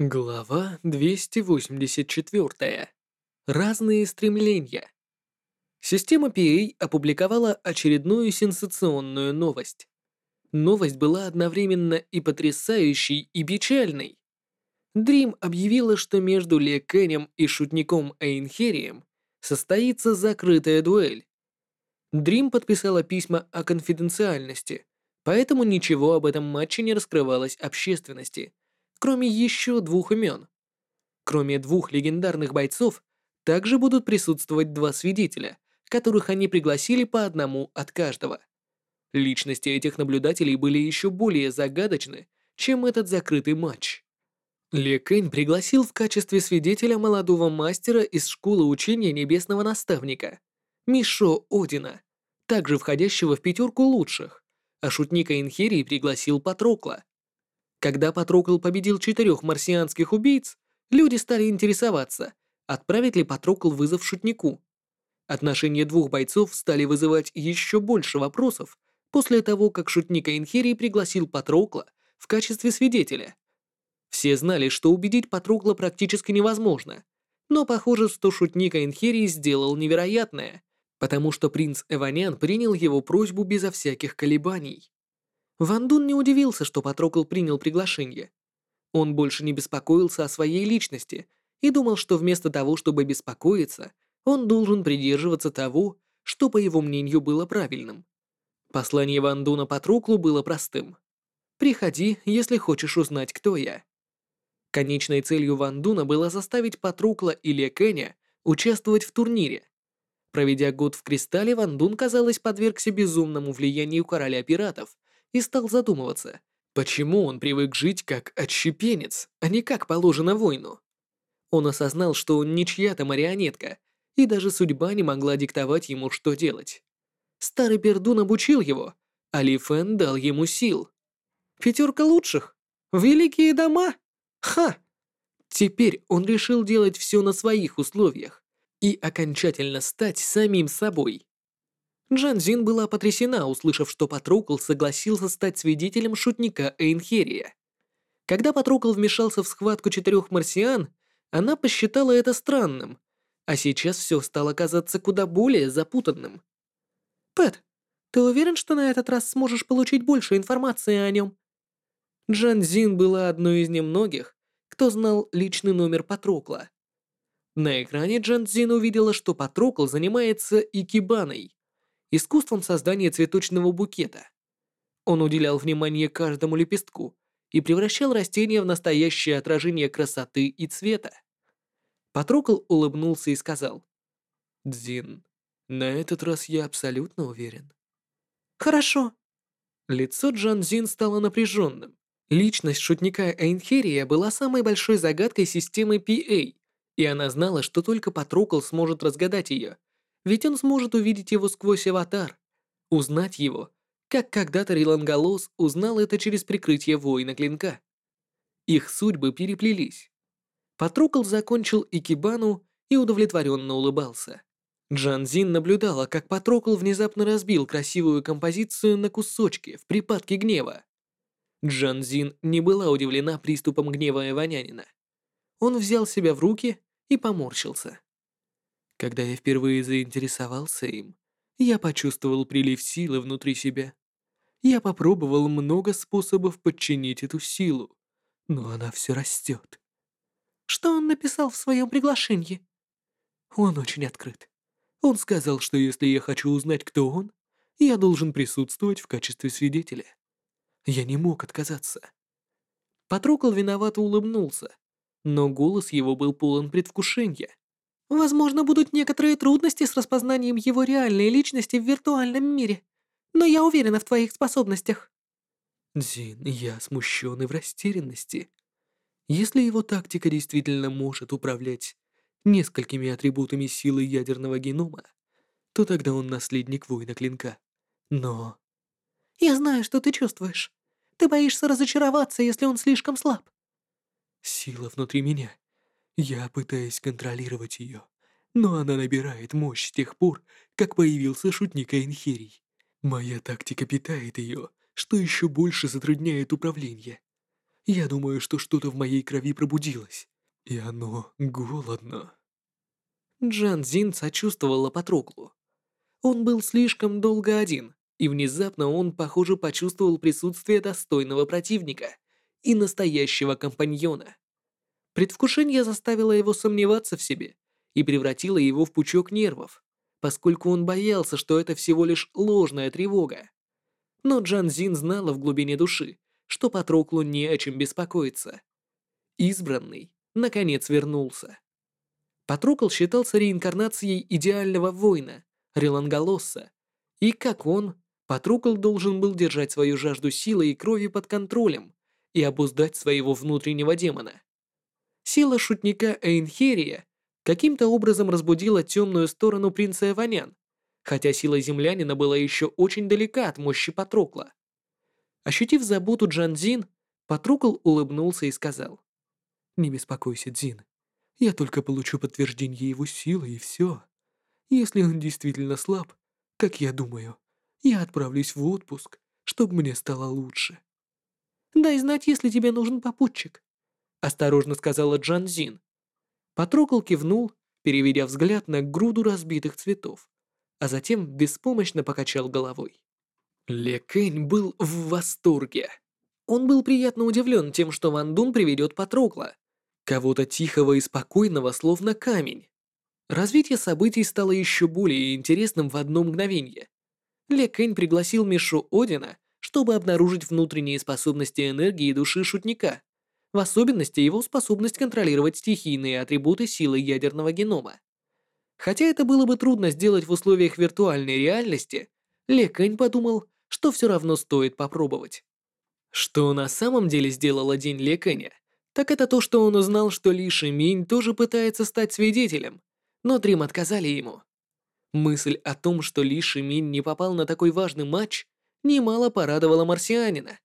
Глава 284. Разные стремления. Система PA опубликовала очередную сенсационную новость. Новость была одновременно и потрясающей, и печальной. Дрим объявила, что между Ле Кенем и шутником Эйнхерием состоится закрытая дуэль. Дрим подписала письма о конфиденциальности, поэтому ничего об этом матче не раскрывалось общественности – кроме еще двух имен. Кроме двух легендарных бойцов, также будут присутствовать два свидетеля, которых они пригласили по одному от каждого. Личности этих наблюдателей были еще более загадочны, чем этот закрытый матч. Ле Кэнь пригласил в качестве свидетеля молодого мастера из школы учения Небесного Наставника, Мишо Одина, также входящего в пятерку лучших, а шутника Инхерии пригласил Патрокла, когда Патрокл победил четырех марсианских убийц, люди стали интересоваться, отправит ли Патрокл вызов шутнику. Отношения двух бойцов стали вызывать еще больше вопросов после того, как шутник Инхерии пригласил Патрокла в качестве свидетеля. Все знали, что убедить Патрокла практически невозможно, но похоже, что шутник Инхерии сделал невероятное, потому что принц Эванян принял его просьбу безо всяких колебаний. Ван Дун не удивился, что Патрокл принял приглашение. Он больше не беспокоился о своей личности и думал, что вместо того, чтобы беспокоиться, он должен придерживаться того, что, по его мнению, было правильным. Послание Ван Дуна Патроклу было простым. «Приходи, если хочешь узнать, кто я». Конечной целью Ван Дуна было заставить Патрукла или Кэня участвовать в турнире. Проведя год в Кристалле, Ван Дун, казалось, подвергся безумному влиянию короля пиратов и стал задумываться, почему он привык жить как отщепенец, а не как положено воину. Он осознал, что он не чья-то марионетка, и даже судьба не могла диктовать ему, что делать. Старый пердун обучил его, а Ли Фэн дал ему сил. Пятерка лучших? Великие дома? Ха! Теперь он решил делать все на своих условиях и окончательно стать самим собой. Джан Зин была потрясена, услышав, что Патрукл согласился стать свидетелем шутника Эйнхерия. Когда Патрукл вмешался в схватку четырех марсиан, она посчитала это странным, а сейчас все стало казаться куда более запутанным. «Пэт, ты уверен, что на этот раз сможешь получить больше информации о нем?» Джан Зин была одной из немногих, кто знал личный номер Патрукла. На экране Джан Зин увидела, что Патрукл занимается икебаной, искусством создания цветочного букета. Он уделял внимание каждому лепестку и превращал растение в настоящее отражение красоты и цвета. Патрокл улыбнулся и сказал, «Дзин, на этот раз я абсолютно уверен». «Хорошо». Лицо Джан Зин стало напряженным. Личность шутника Эйнхерия была самой большой загадкой системы PA, и она знала, что только Патрокл сможет разгадать ее, ведь он сможет увидеть его сквозь аватар, узнать его, как когда-то Рилангалос узнал это через прикрытие воина клинка. Их судьбы переплелись. Патрукл закончил Икибану и удовлетворенно улыбался. Джан Зин наблюдала, как Патрокл внезапно разбил красивую композицию на кусочки в припадке гнева. Джан Зин не была удивлена приступом гнева Эванянина. Он взял себя в руки и поморщился. Когда я впервые заинтересовался им, я почувствовал прилив силы внутри себя. Я попробовал много способов подчинить эту силу, но она все растет. Что он написал в своем приглашении? Он очень открыт. Он сказал, что если я хочу узнать, кто он, я должен присутствовать в качестве свидетеля. Я не мог отказаться. Патрокол виновато улыбнулся, но голос его был полон предвкушения. Возможно, будут некоторые трудности с распознанием его реальной личности в виртуальном мире, но я уверена в твоих способностях». Дзин, я смущен и в растерянности. Если его тактика действительно может управлять несколькими атрибутами силы ядерного генома, то тогда он наследник воина клинка. Но... Я знаю, что ты чувствуешь. Ты боишься разочароваться, если он слишком слаб. Сила внутри меня я пытаюсь контролировать ее, но она набирает мощь с тех пор, как появился шутник Эйнхерий. Моя тактика питает ее, что еще больше затрудняет управление. Я думаю, что что-то в моей крови пробудилось, и оно голодно. Джан Зин сочувствовала Патроклу. Он был слишком долго один, и внезапно он, похоже, почувствовал присутствие достойного противника и настоящего компаньона. Предвкушение заставило его сомневаться в себе и превратило его в пучок нервов, поскольку он боялся, что это всего лишь ложная тревога. Но Джан Зин знала в глубине души, что Патроклу не о чем беспокоиться. Избранный, наконец, вернулся. Патрокл считался реинкарнацией идеального воина, Реланголосса, и, как он, Патрокл должен был держать свою жажду силы и крови под контролем и обуздать своего внутреннего демона. Сила шутника Эйнхерия каким-то образом разбудила темную сторону принца Эванян, хотя сила землянина была еще очень далека от мощи Патрокла. Ощутив заботу Джанзин, Патрокл улыбнулся и сказал. «Не беспокойся, Дзин. Я только получу подтверждение его силы и все. Если он действительно слаб, как я думаю, я отправлюсь в отпуск, чтобы мне стало лучше». «Дай знать, если тебе нужен попутчик», — осторожно сказала Джанзин. Патрокл кивнул, переведя взгляд на груду разбитых цветов, а затем беспомощно покачал головой. Ле Кэнь был в восторге. Он был приятно удивлен тем, что Ван Дун приведет Патрокла, кого-то тихого и спокойного, словно камень. Развитие событий стало еще более интересным в одно мгновение. Ле Кэнь пригласил Мишу Одина, чтобы обнаружить внутренние способности энергии души шутника, в особенности его способность контролировать стихийные атрибуты силы ядерного генома. Хотя это было бы трудно сделать в условиях виртуальной реальности, Ле Кэнь подумал, что все равно стоит попробовать. Что на самом деле сделало день Ле Кэня, так это то, что он узнал, что Ли Шиминь тоже пытается стать свидетелем, но Дрим отказали ему. Мысль о том, что Ли Шиминь не попал на такой важный матч, немало порадовала марсианина.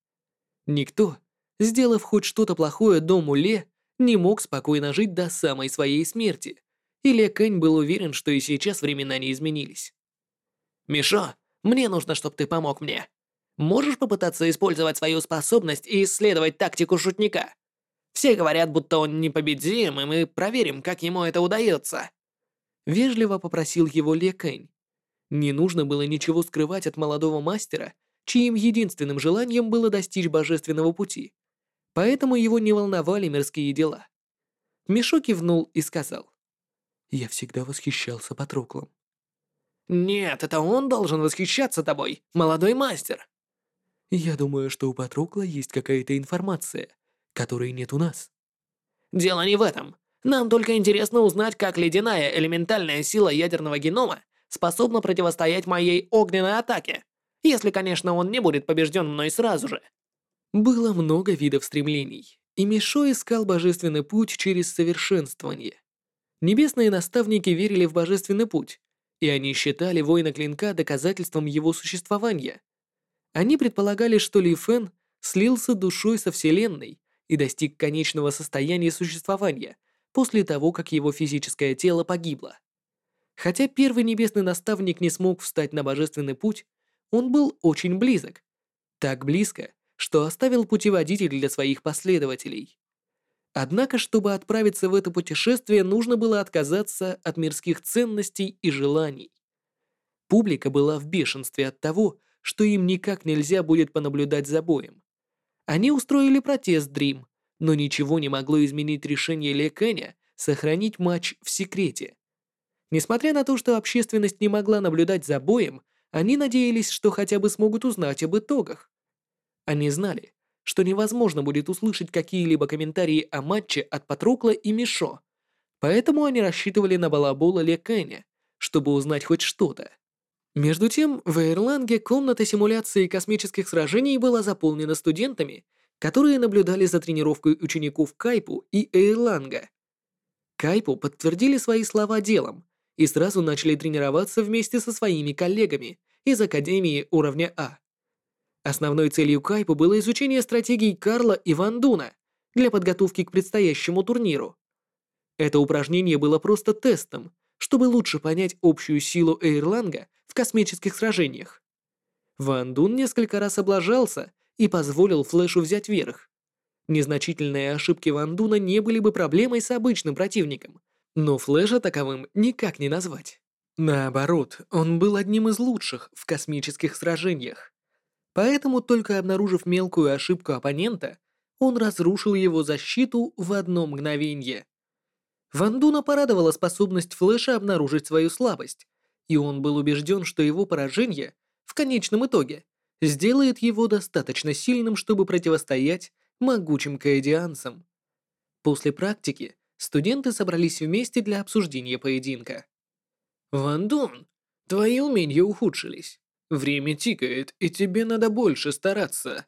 Никто, сделав хоть что-то плохое дому Ле, не мог спокойно жить до самой своей смерти, и Ле Кэнь был уверен, что и сейчас времена не изменились. «Мишо, мне нужно, чтобы ты помог мне. Можешь попытаться использовать свою способность и исследовать тактику шутника? Все говорят, будто он непобедим, и мы проверим, как ему это удается». Вежливо попросил его Ле Кэнь. Не нужно было ничего скрывать от молодого мастера, чьим единственным желанием было достичь божественного пути. Поэтому его не волновали мирские дела. Мишо кивнул и сказал. «Я всегда восхищался Патроклом. «Нет, это он должен восхищаться тобой, молодой мастер!» «Я думаю, что у Патрокла есть какая-то информация, которой нет у нас». «Дело не в этом. Нам только интересно узнать, как ледяная элементальная сила ядерного генома способна противостоять моей огненной атаке, если, конечно, он не будет побежден мной сразу же». Было много видов стремлений, и Мишо искал божественный путь через совершенствование. Небесные наставники верили в божественный путь, и они считали воина клинка доказательством его существования. Они предполагали, что Ли Фэн слился душой со Вселенной и достиг конечного состояния существования после того, как его физическое тело погибло. Хотя первый небесный наставник не смог встать на божественный путь, он был очень близок. Так близко, что оставил путеводитель для своих последователей. Однако, чтобы отправиться в это путешествие, нужно было отказаться от мирских ценностей и желаний. Публика была в бешенстве от того, что им никак нельзя будет понаблюдать за боем. Они устроили протест Дрим, но ничего не могло изменить решение Ле Кэня сохранить матч в секрете. Несмотря на то, что общественность не могла наблюдать за боем, они надеялись, что хотя бы смогут узнать об итогах. Они знали, что невозможно будет услышать какие-либо комментарии о матче от Патрокла и Мишо, поэтому они рассчитывали на балабола Ле Кэня, чтобы узнать хоть что-то. Между тем, в Эйрланге комната симуляции космических сражений была заполнена студентами, которые наблюдали за тренировкой учеников Кайпу и Эйрланга. Кайпу подтвердили свои слова делом и сразу начали тренироваться вместе со своими коллегами из Академии уровня А. Основной целью Кайпа было изучение стратегий Карла и Ван Дуна для подготовки к предстоящему турниру. Это упражнение было просто тестом, чтобы лучше понять общую силу Эйрланга в космических сражениях. Ван Дун несколько раз облажался и позволил Флэшу взять верх. Незначительные ошибки Ван Дуна не были бы проблемой с обычным противником, но Флэша таковым никак не назвать. Наоборот, он был одним из лучших в космических сражениях. Поэтому, только обнаружив мелкую ошибку оппонента, он разрушил его защиту в одно мгновение. Ван Дуна порадовала способность Флэша обнаружить свою слабость, и он был убежден, что его поражение, в конечном итоге, сделает его достаточно сильным, чтобы противостоять могучим каэдианцам. После практики студенты собрались вместе для обсуждения поединка. «Ван Дун, твои умения ухудшились. Время тикает, и тебе надо больше стараться».